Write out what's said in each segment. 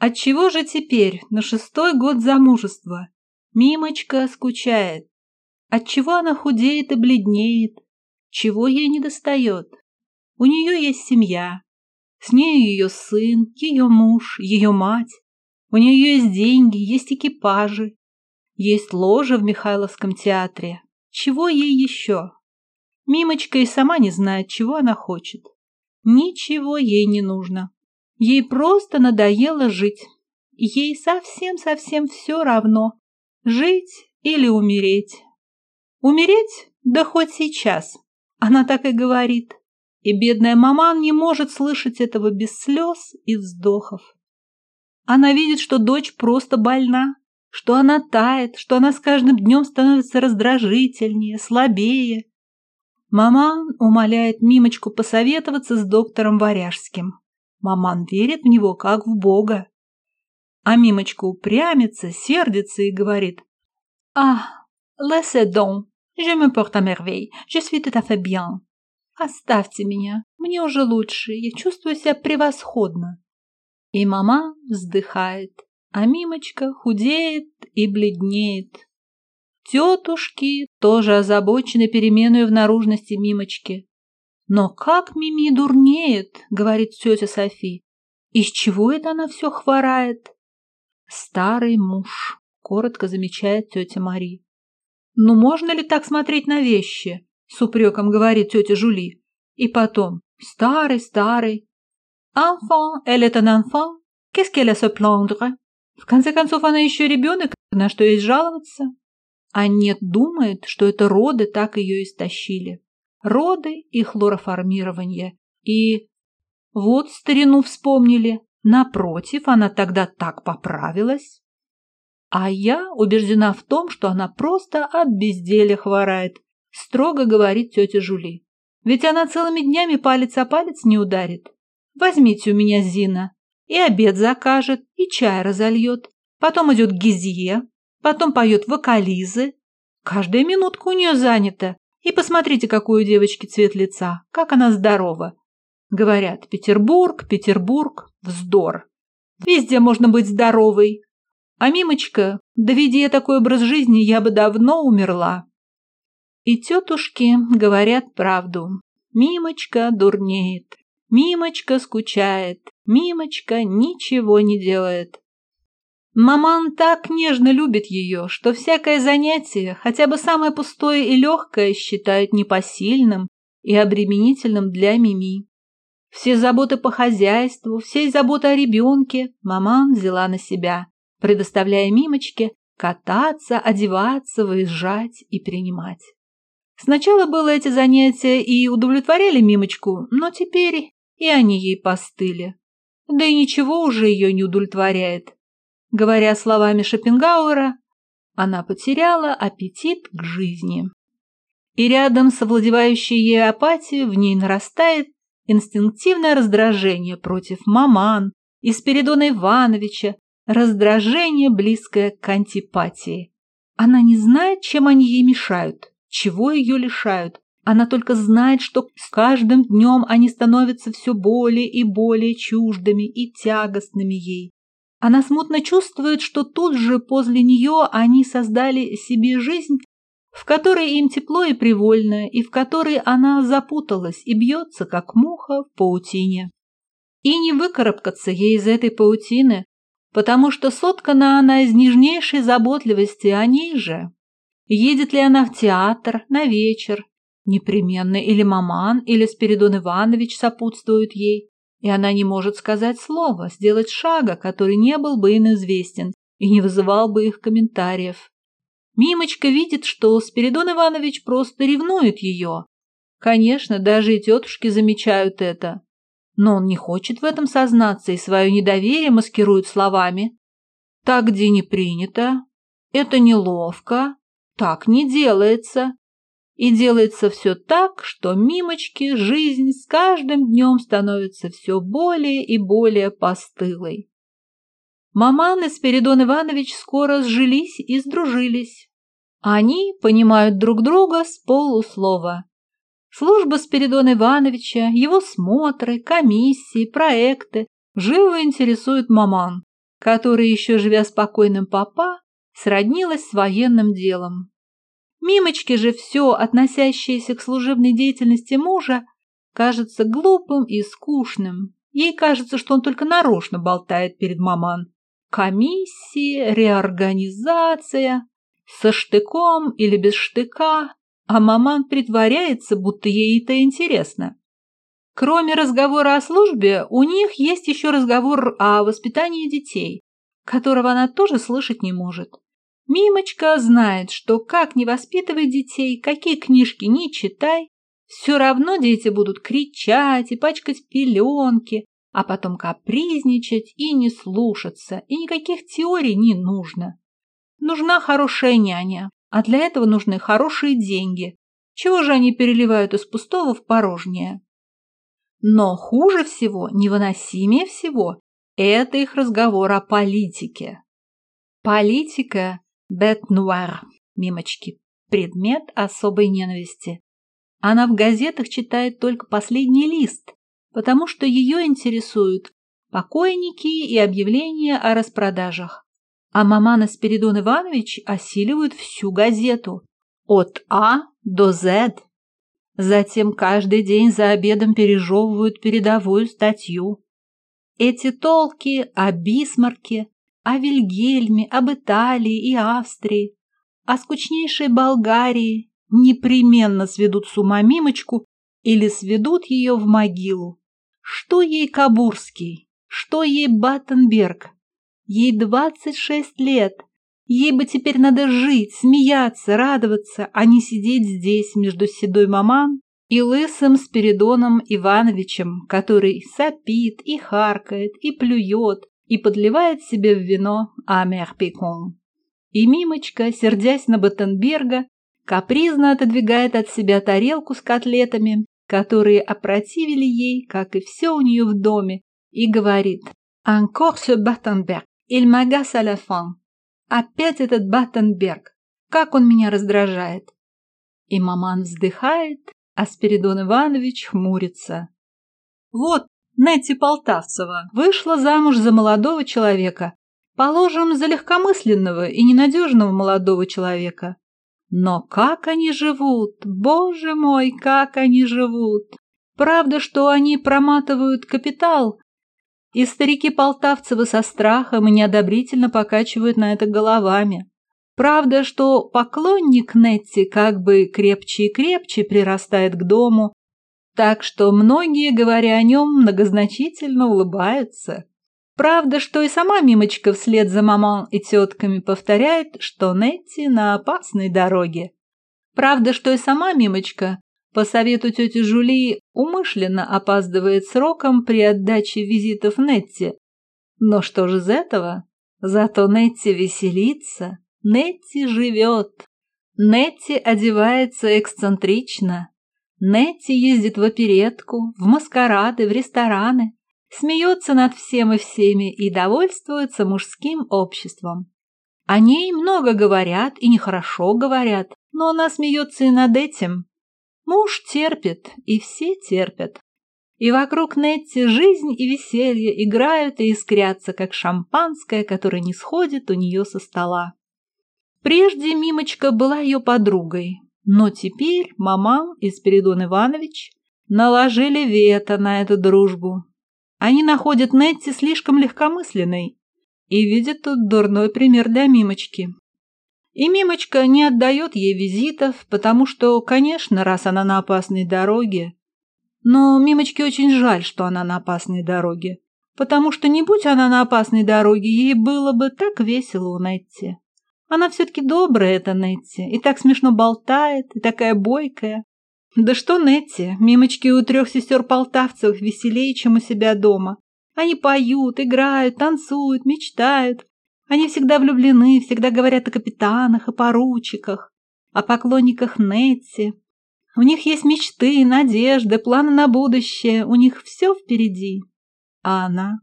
Отчего же теперь, на шестой год замужества, Мимочка скучает? Отчего она худеет и бледнеет? Чего ей не достает? У нее есть семья. С нею ее сын, ее муж, ее мать. У нее есть деньги, есть экипажи. Есть ложа в Михайловском театре. Чего ей еще? Мимочка и сама не знает, чего она хочет. Ничего ей не нужно. Ей просто надоело жить. Ей совсем-совсем все равно, жить или умереть. Умереть? Да хоть сейчас. Она так и говорит. И бедная маман не может слышать этого без слез и вздохов. Она видит, что дочь просто больна, что она тает, что она с каждым днем становится раздражительнее, слабее. Маман умоляет Мимочку посоветоваться с доктором Варяжским. Маман верит в него, как в Бога. А Мимочка упрямится, сердится и говорит «Ah, laissez donc, je me porte à merveille, je suis tout à fait bien». «Оставьте меня, мне уже лучше, я чувствую себя превосходно». И мама вздыхает, а Мимочка худеет и бледнеет. Тетушки тоже озабочены переменой в наружности Мимочки. «Но как Мими дурнеет!» — говорит тетя Софи. «Из чего это она все хворает?» «Старый муж», — коротко замечает тетя Мари. «Ну можно ли так смотреть на вещи?» — с упреком говорит тетя Жули. И потом «Старый, старый». «Enfant, elle est un enfant. Qu'est-ce qu'elle a se plaindre?» В конце концов, она еще ребенок, на что есть жаловаться. А нет думает, что это роды так ее истощили. Роды и хлороформирование. И вот старину вспомнили. Напротив, она тогда так поправилась. А я убеждена в том, что она просто от безделия хворает, строго говорит тетя Жули. Ведь она целыми днями палец о палец не ударит. Возьмите у меня Зина. И обед закажет, и чай разольет. Потом идет Гизье, потом поет вокализы. Каждая минутка у нее занята. И посмотрите, какой у девочки цвет лица, как она здорова. Говорят, Петербург, Петербург, вздор. Везде можно быть здоровой. А Мимочка, доведи я такой образ жизни, я бы давно умерла. И тетушки говорят правду. Мимочка дурнеет. Мимочка скучает. Мимочка ничего не делает. Маман так нежно любит ее, что всякое занятие, хотя бы самое пустое и легкое, считает непосильным и обременительным для Мими. Все заботы по хозяйству, все заботы о ребенке маман взяла на себя, предоставляя Мимочке кататься, одеваться, выезжать и принимать. Сначала было эти занятия и удовлетворяли Мимочку, но теперь и они ей постыли. Да и ничего уже ее не удовлетворяет. Говоря словами Шопенгауэра, она потеряла аппетит к жизни. И рядом с овладевающей ей апатией в ней нарастает инстинктивное раздражение против маман и Спиридона Ивановича, раздражение, близкое к антипатии. Она не знает, чем они ей мешают, чего ее лишают. Она только знает, что с каждым днем они становятся все более и более чуждыми и тягостными ей. Она смутно чувствует, что тут же после нее они создали себе жизнь, в которой им тепло и привольно, и в которой она запуталась и бьется, как муха в паутине. И не выкарабкаться ей из этой паутины, потому что соткана она из нежнейшей заботливости о ней же. Едет ли она в театр, на вечер, непременно или маман, или Спиридон Иванович сопутствуют ей, и она не может сказать слова, сделать шага, который не был бы известен и не вызывал бы их комментариев. Мимочка видит, что Спиридон Иванович просто ревнует ее. Конечно, даже и тетушки замечают это. Но он не хочет в этом сознаться и свое недоверие маскирует словами. «Так где не принято», «это неловко», «так не делается». И делается все так, что Мимочке жизнь с каждым днем становится все более и более постылой. Маман и Спиридон Иванович скоро сжились и сдружились. Они понимают друг друга с полуслова. Служба Спиридона Ивановича, его смотры, комиссии, проекты живо интересуют маман. которая, еще живя спокойным папа, сроднилась с военным делом. Мимочке же все, относящееся к служебной деятельности мужа, кажется глупым и скучным. Ей кажется, что он только нарочно болтает перед маман. Комиссия, реорганизация, со штыком или без штыка, а маман притворяется, будто ей это интересно. Кроме разговора о службе, у них есть еще разговор о воспитании детей, которого она тоже слышать не может. Мимочка знает, что как не воспитывай детей, какие книжки не читай, все равно дети будут кричать и пачкать пеленки, а потом капризничать и не слушаться, и никаких теорий не нужно. Нужна хорошая няня, а для этого нужны хорошие деньги. Чего же они переливают из пустого в порожнее? Но хуже всего, невыносимее всего, это их разговор о политике. Политика – noire, мимочки, предмет особой ненависти. Она в газетах читает только последний лист, потому что ее интересуют покойники и объявления о распродажах. А Маман и Спиридон Иванович осиливают всю газету от А до З. Затем каждый день за обедом пережевывают передовую статью. Эти толки о Бисмарке, о Вильгельме, об Италии и Австрии, о скучнейшей Болгарии непременно сведут с ума Мимочку или сведут ее в могилу. Что ей Кабурский? Что ей Баттенберг? Ей двадцать шесть лет. Ей бы теперь надо жить, смеяться, радоваться, а не сидеть здесь между седой маман и лысым Спиридоном Ивановичем, который сопит и харкает, и плюет, и подливает себе в вино амер. И Мимочка, сердясь на Баттенберга, капризно отодвигает от себя тарелку с котлетами, которые опротивили ей, как и все у нее в доме, и говорит «Encore ce Battenberg, il m'agace à la fin». Опять этот Баттенберг, как он меня раздражает. И маман вздыхает, а Спиридон Иванович хмурится. Вот, Нетти Полтавцева вышла замуж за молодого человека, положим, за легкомысленного и ненадежного молодого человека. Но как они живут, боже мой, как они живут! Правда, что они проматывают капитал, и старики Полтавцевы со страхом и неодобрительно покачивают на это головами. Правда, что поклонник Нетти как бы крепче и крепче прирастает к дому, так что многие, говоря о нем, многозначительно улыбаются. Правда, что и сама Мимочка вслед за маман и тетками повторяет, что Нетти на опасной дороге. Правда, что и сама Мимочка, по совету тети Жули, умышленно опаздывает сроком при отдаче визитов Нетти. Но что же из этого? Зато Нетти веселится, Нетти живет. Нетти одевается эксцентрично. Нетти ездит в оперетку, в маскарады, в рестораны смеется над всем и всеми и довольствуется мужским обществом. О ней много говорят и нехорошо говорят, но она смеется и над этим. Муж терпит, и все терпят. И вокруг Нетти жизнь и веселье играют и искрятся, как шампанское, которое не сходит у нее со стола. Прежде Мимочка была ее подругой, но теперь мама и Спиридон Иванович наложили вето на эту дружбу, они находят Нетти слишком легкомысленной и видят тут дурной пример для Мимочки. И Мимочка не отдает ей визитов, потому что, конечно, раз она на опасной дороге... Но Мимочке очень жаль, что она на опасной дороге, потому что не будь она на опасной дороге, ей было бы так весело у Нетти. Она все-таки добрая, эта Нетти, и так смешно болтает, и такая бойкая. Да что Нетти, мимочки у трех сестер Полтавцевых веселее, чем у себя дома. Они поют, играют, танцуют, мечтают. Они всегда влюблены, всегда говорят о капитанах, о поручиках, о поклонниках Нетти. У них есть мечты, надежды, планы на будущее, у них все впереди. А она?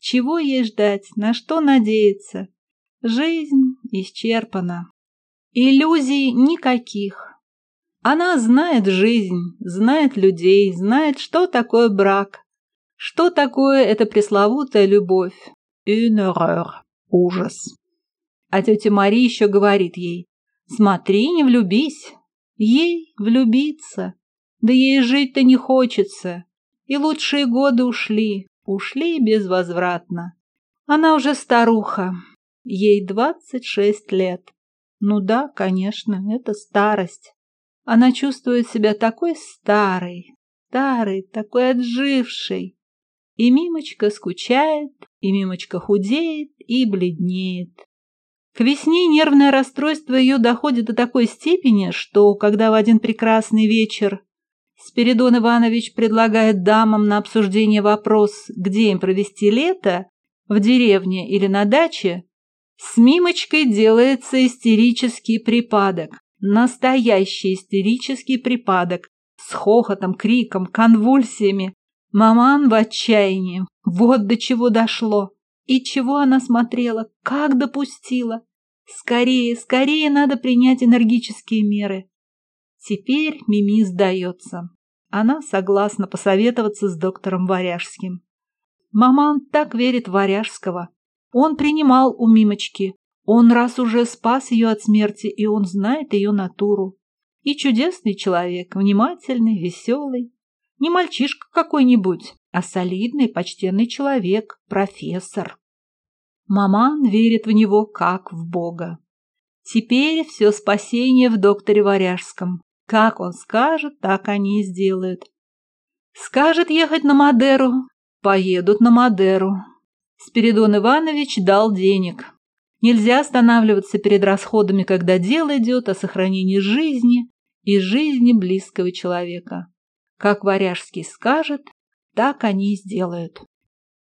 Чего ей ждать, на что надеяться? Жизнь исчерпана. Иллюзий никаких. Она знает жизнь, знает людей, знает, что такое брак, что такое эта пресловутая любовь. Une horreur. ужас. А тетя Мария еще говорит ей, смотри, не влюбись. Ей влюбиться. Да ей жить-то не хочется. И лучшие годы ушли, ушли безвозвратно. Она уже старуха, ей двадцать шесть лет. Ну да, конечно, это старость. Она чувствует себя такой старой, старой, такой отжившей. И Мимочка скучает, и Мимочка худеет и бледнеет. К весне нервное расстройство ее доходит до такой степени, что, когда в один прекрасный вечер Спиридон Иванович предлагает дамам на обсуждение вопрос, где им провести лето, в деревне или на даче, с Мимочкой делается истерический припадок, настоящий истерический припадок, с хохотом, криком, конвульсиями. Маман в отчаянии. Вот до чего дошло. И чего она смотрела, как допустила. Скорее, скорее надо принять энергические меры. Теперь Мими сдается. Она согласна посоветоваться с доктором Варяжским. Маман так верит в Варяжского. Он принимал у Мимочки. Он раз уже спас ее от смерти, и он знает ее натуру. И чудесный человек, внимательный, веселый. Не мальчишка какой-нибудь, а солидный, почтенный человек, профессор. Маман верит в него, как в Бога. Теперь все спасение в докторе Варяжском. Как он скажет, так они и сделают. Скажет ехать на Мадеру, поедут на Мадеру. Спиридон Иванович дал денег. Нельзя останавливаться перед расходами, когда дело идет о сохранении жизни и жизни близкого человека. Как Варяжский скажет, так они и сделают.